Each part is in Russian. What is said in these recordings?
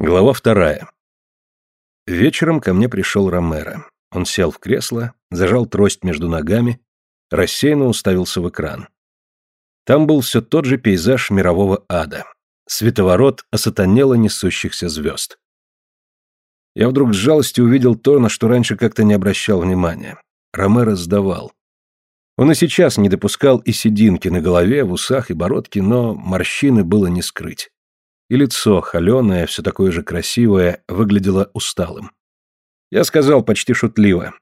Глава вторая. Вечером ко мне пришел Ромеро. Он сел в кресло, зажал трость между ногами, рассеянно уставился в экран. Там был все тот же пейзаж мирового ада. Световорот осатанело несущихся звезд. Я вдруг с жалостью увидел то, на что раньше как-то не обращал внимания. Ромеро сдавал. Он и сейчас не допускал и сединки на голове, в усах и бородке, но морщины было не скрыть и лицо, холеное, все такое же красивое, выглядело усталым. Я сказал почти шутливо.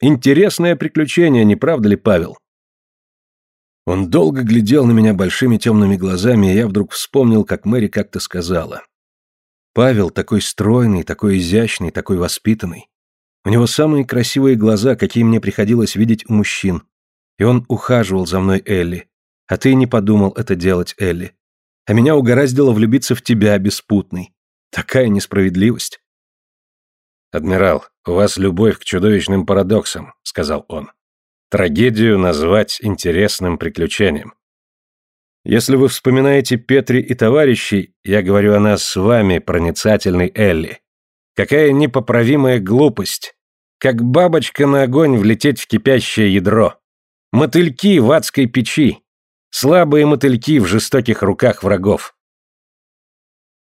«Интересное приключение, не правда ли, Павел?» Он долго глядел на меня большими темными глазами, и я вдруг вспомнил, как Мэри как-то сказала. «Павел такой стройный, такой изящный, такой воспитанный. У него самые красивые глаза, какие мне приходилось видеть у мужчин. И он ухаживал за мной, Элли. А ты не подумал это делать, Элли а меня угораздило влюбиться в тебя, беспутный. Такая несправедливость. «Адмирал, у вас любовь к чудовищным парадоксам», — сказал он. «Трагедию назвать интересным приключением». Если вы вспоминаете Петри и товарищей, я говорю о нас с вами, проницательный Элли. Какая непоправимая глупость. Как бабочка на огонь влететь в кипящее ядро. Мотыльки в адской печи. Слабые мотыльки в жестоких руках врагов.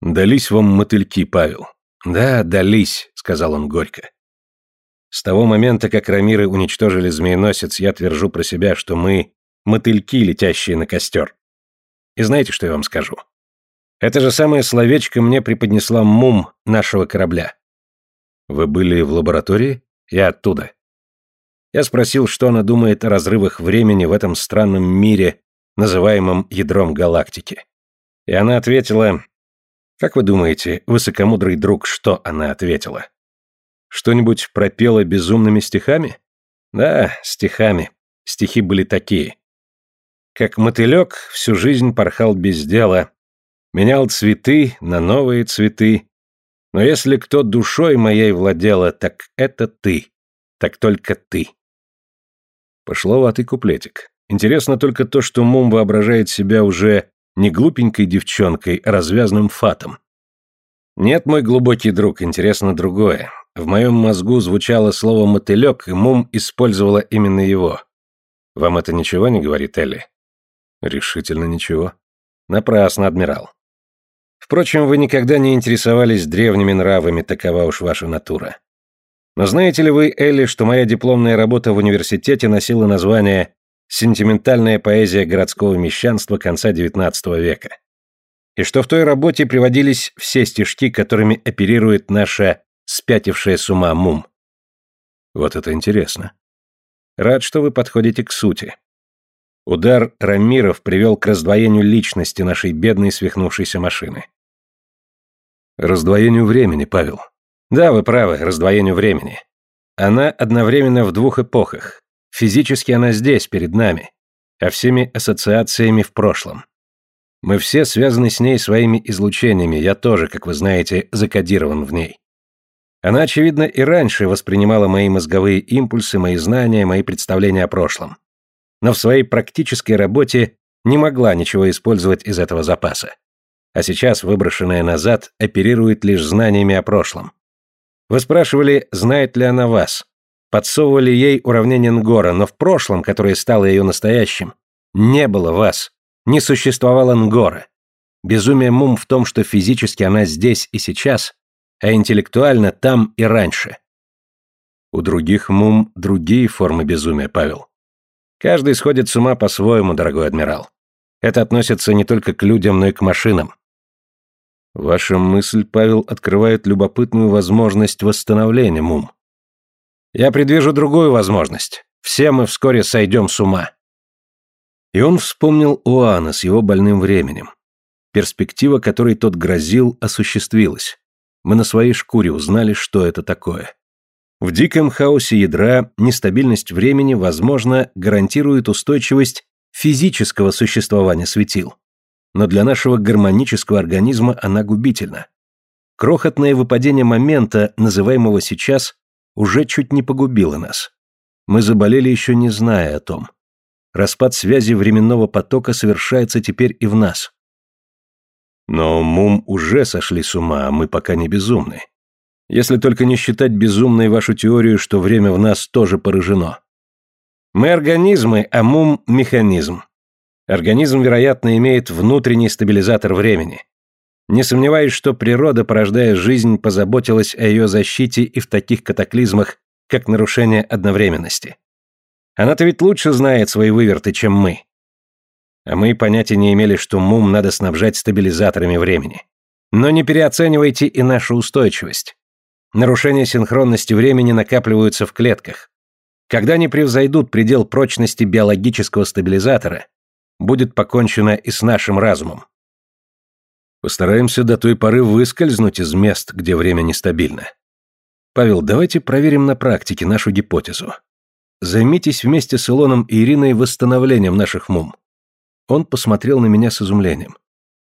Дались вам мотыльки, Павел. Да, дались, сказал он горько. С того момента, как рамиры уничтожили змееносец, я твержу про себя, что мы мотыльки, летящие на костер. И знаете, что я вам скажу? Это же самое словечко мне преподнесла мум нашего корабля. Вы были в лаборатории? Я оттуда. Я спросил, что она думает о разрывах времени в этом странном мире, называемым ядром галактики. И она ответила... Как вы думаете, высокомудрый друг, что она ответила? Что-нибудь пропела безумными стихами? Да, стихами. Стихи были такие. Как мотылек всю жизнь порхал без дела, менял цветы на новые цветы. Но если кто душой моей владела, так это ты, так только ты. Пошловатый куплетик. Интересно только то, что Мум воображает себя уже не глупенькой девчонкой, а развязным фатом. Нет, мой глубокий друг, интересно другое. В моем мозгу звучало слово «мотылек», и Мум использовала именно его. Вам это ничего не говорит, Элли? Решительно ничего. Напрасно, адмирал. Впрочем, вы никогда не интересовались древними нравами, такова уж ваша натура. Но знаете ли вы, Элли, что моя дипломная работа в университете носила название сентиментальная поэзия городского мещанства конца XIX века. И что в той работе приводились все стишки, которыми оперирует наша спятившая с ума мум. Вот это интересно. Рад, что вы подходите к сути. Удар Рамиров привел к раздвоению личности нашей бедной свихнувшейся машины. Раздвоению времени, Павел. Да, вы правы, раздвоению времени. Она одновременно в двух эпохах, Физически она здесь, перед нами, а всеми ассоциациями в прошлом. Мы все связаны с ней своими излучениями, я тоже, как вы знаете, закодирован в ней. Она, очевидно, и раньше воспринимала мои мозговые импульсы, мои знания, мои представления о прошлом. Но в своей практической работе не могла ничего использовать из этого запаса. А сейчас, выброшенная назад, оперирует лишь знаниями о прошлом. Вы спрашивали, знает ли она вас. Подсовывали ей уравнение Нгора, но в прошлом, которое стало ее настоящим, не было вас. Не существовало Нгора. Безумие Мум в том, что физически она здесь и сейчас, а интеллектуально там и раньше. У других Мум другие формы безумия, Павел. Каждый сходит с ума по-своему, дорогой адмирал. Это относится не только к людям, но и к машинам. Ваша мысль, Павел, открывает любопытную возможность восстановления Мум. Я предвижу другую возможность. Все мы вскоре сойдем с ума. И он вспомнил Уана с его больным временем. Перспектива, которой тот грозил, осуществилась. Мы на своей шкуре узнали, что это такое. В диком хаосе ядра нестабильность времени, возможно, гарантирует устойчивость физического существования светил. Но для нашего гармонического организма она губительна. Крохотное выпадение момента, называемого сейчас уже чуть не погубила нас. Мы заболели еще не зная о том. Распад связи временного потока совершается теперь и в нас. Но Мум уже сошли с ума, а мы пока не безумны. Если только не считать безумной вашу теорию, что время в нас тоже поражено. Мы организмы, а Мум – механизм. Организм, вероятно, имеет внутренний стабилизатор времени. Не сомневаюсь, что природа, порождая жизнь, позаботилась о ее защите и в таких катаклизмах, как нарушение одновременности. Она-то ведь лучше знает свои выверты, чем мы. А мы понятия не имели, что МУМ надо снабжать стабилизаторами времени. Но не переоценивайте и нашу устойчивость. Нарушения синхронности времени накапливаются в клетках. Когда они превзойдут предел прочности биологического стабилизатора, будет покончено и с нашим разумом. Постараемся до той поры выскользнуть из мест, где время нестабильно. Павел, давайте проверим на практике нашу гипотезу. Займитесь вместе с Илоном и Ириной восстановлением наших мум. Он посмотрел на меня с изумлением.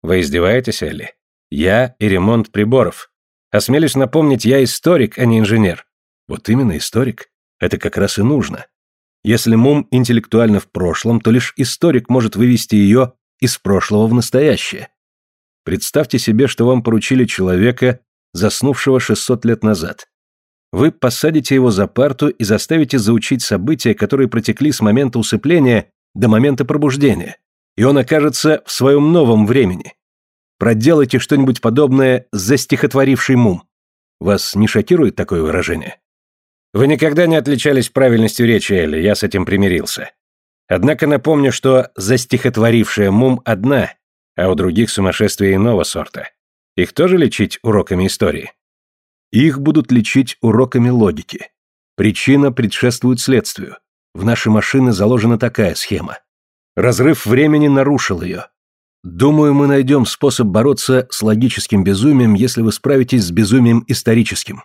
Вы издеваетесь, Элли? Я и ремонт приборов. Осмелюсь напомнить, я историк, а не инженер. Вот именно историк. Это как раз и нужно. Если мум интеллектуально в прошлом, то лишь историк может вывести ее из прошлого в настоящее. Представьте себе, что вам поручили человека, заснувшего 600 лет назад. Вы посадите его за парту и заставите заучить события, которые протекли с момента усыпления до момента пробуждения, и он окажется в своем новом времени. Проделайте что-нибудь подобное за стихотворивший мум. Вас не шокирует такое выражение? Вы никогда не отличались правильностью речи, Элли, я с этим примирился. Однако напомню, что застихотворившая мум одна, а у других сумасшествие иного сорта. Их тоже лечить уроками истории? Их будут лечить уроками логики. Причина предшествует следствию. В наши машины заложена такая схема. Разрыв времени нарушил ее. Думаю, мы найдем способ бороться с логическим безумием, если вы справитесь с безумием историческим.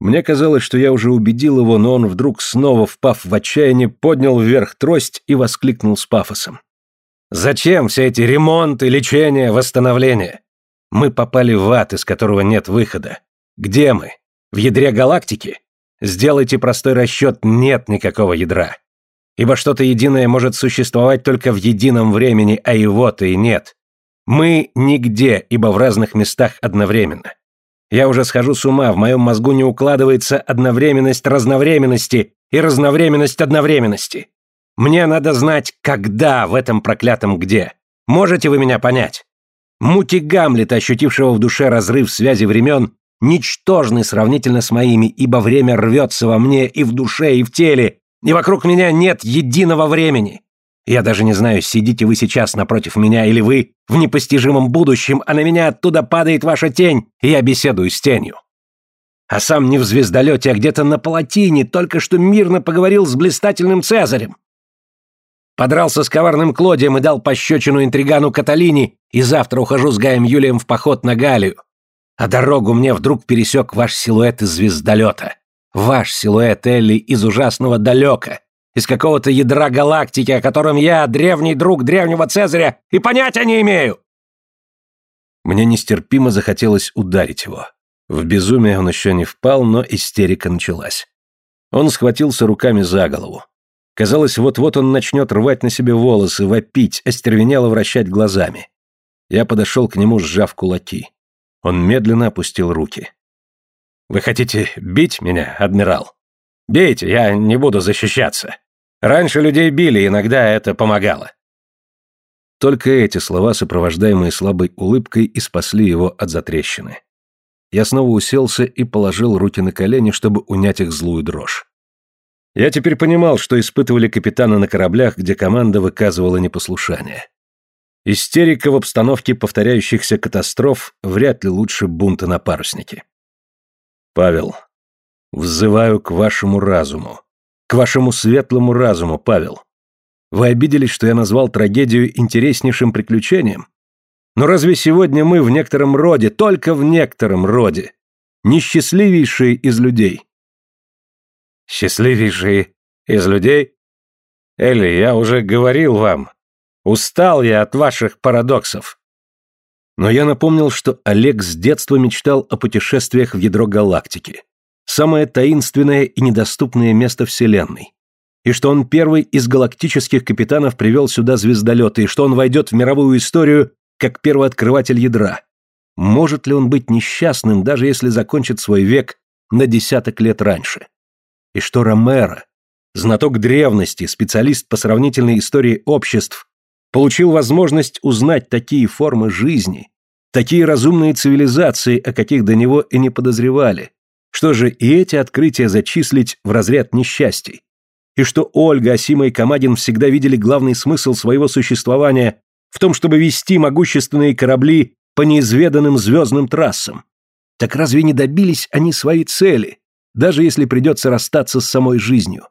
Мне казалось, что я уже убедил его, но он вдруг, снова впав в отчаяние, поднял вверх трость и воскликнул с пафосом. «Зачем все эти ремонты, лечения, восстановления? Мы попали в ад, из которого нет выхода. Где мы? В ядре галактики? Сделайте простой расчет, нет никакого ядра. Ибо что-то единое может существовать только в едином времени, а его-то и нет. Мы нигде, ибо в разных местах одновременно. Я уже схожу с ума, в моем мозгу не укладывается одновременность разновременности и разновременность одновременности. Мне надо знать, когда в этом проклятом где. Можете вы меня понять? Мути Гамлета, ощутившего в душе разрыв связи времен, ничтожны сравнительно с моими, ибо время рвется во мне и в душе, и в теле, и вокруг меня нет единого времени. Я даже не знаю, сидите вы сейчас напротив меня или вы в непостижимом будущем, а на меня оттуда падает ваша тень, и я беседую с тенью. А сам не в звездолете, а где-то на палатине, только что мирно поговорил с блистательным Цезарем. Подрался с коварным Клодием и дал пощечину интригану Каталини, и завтра ухожу с Гаем Юлием в поход на Галию. А дорогу мне вдруг пересек ваш силуэт из звездолета. Ваш силуэт, Элли, из ужасного далека из какого-то ядра галактики, о котором я, древний друг древнего Цезаря, и понятия не имею!» Мне нестерпимо захотелось ударить его. В безумие он еще не впал, но истерика началась. Он схватился руками за голову. Казалось, вот-вот он начнет рвать на себе волосы, вопить, остервенело вращать глазами. Я подошел к нему, сжав кулаки. Он медленно опустил руки. «Вы хотите бить меня, адмирал? Бейте, я не буду защищаться. Раньше людей били, иногда это помогало. Только эти слова, сопровождаемые слабой улыбкой, и спасли его от затрещины. Я снова уселся и положил руки на колени, чтобы унять их злую дрожь. Я теперь понимал, что испытывали капитаны на кораблях, где команда выказывала непослушание. Истерика в обстановке повторяющихся катастроф вряд ли лучше бунта на паруснике. Павел, взываю к вашему разуму. К вашему светлому разуму, Павел. Вы обиделись, что я назвал трагедию интереснейшим приключением? Но разве сегодня мы в некотором роде, только в некотором роде, несчастливейшие из людей? Счастливейшие из людей? Элли, я уже говорил вам, устал я от ваших парадоксов. Но я напомнил, что Олег с детства мечтал о путешествиях в ядро галактики самое таинственное и недоступное место Вселенной, и что он первый из галактических капитанов привел сюда звездолеты, и что он войдет в мировую историю как первооткрыватель ядра. Может ли он быть несчастным, даже если закончит свой век на десяток лет раньше? И что Ромеро, знаток древности, специалист по сравнительной истории обществ, получил возможность узнать такие формы жизни, такие разумные цивилизации, о каких до него и не подозревали. Что же, и эти открытия зачислить в разряд несчастий? И что Ольга, Асима и Камадин всегда видели главный смысл своего существования в том, чтобы вести могущественные корабли по неизведанным звездным трассам? Так разве не добились они своей цели, даже если придется расстаться с самой жизнью?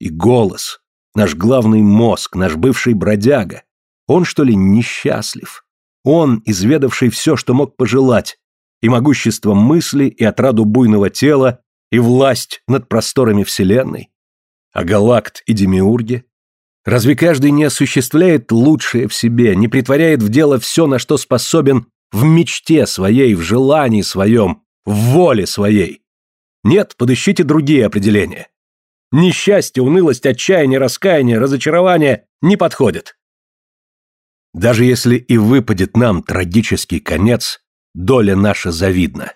И голос, наш главный мозг, наш бывший бродяга, он, что ли, несчастлив? Он, изведавший все, что мог пожелать, и могущество мысли, и отраду буйного тела, и власть над просторами Вселенной? А галакт и демиурги? Разве каждый не осуществляет лучшее в себе, не притворяет в дело все, на что способен в мечте своей, в желании своем, в воле своей? Нет, подыщите другие определения. Несчастье, унылость, отчаяние, раскаяние, разочарование не подходят. Даже если и выпадет нам трагический конец, доля наша завидна.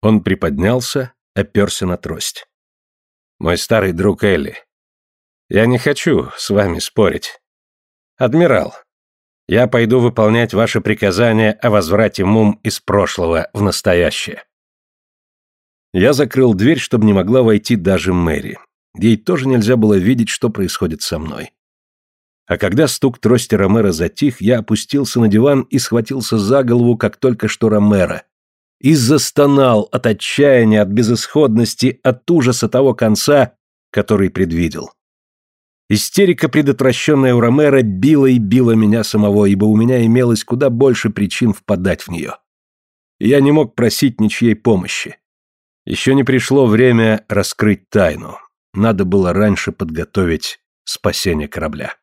Он приподнялся, оперся на трость. Мой старый друг Элли, я не хочу с вами спорить. Адмирал, я пойду выполнять ваши приказания о возврате мум из прошлого в настоящее. Я закрыл дверь, чтобы не могла войти даже Мэри. Ей тоже нельзя было видеть, что происходит со мной. А когда стук трости Ромера затих, я опустился на диван и схватился за голову, как только что Ромера. И застонал от отчаяния, от безысходности, от ужаса того конца, который предвидел. Истерика, предотвращенная у Ромера, била и била меня самого, ибо у меня имелось куда больше причин впадать в нее. Я не мог просить ничьей помощи. Еще не пришло время раскрыть тайну. Надо было раньше подготовить спасение корабля.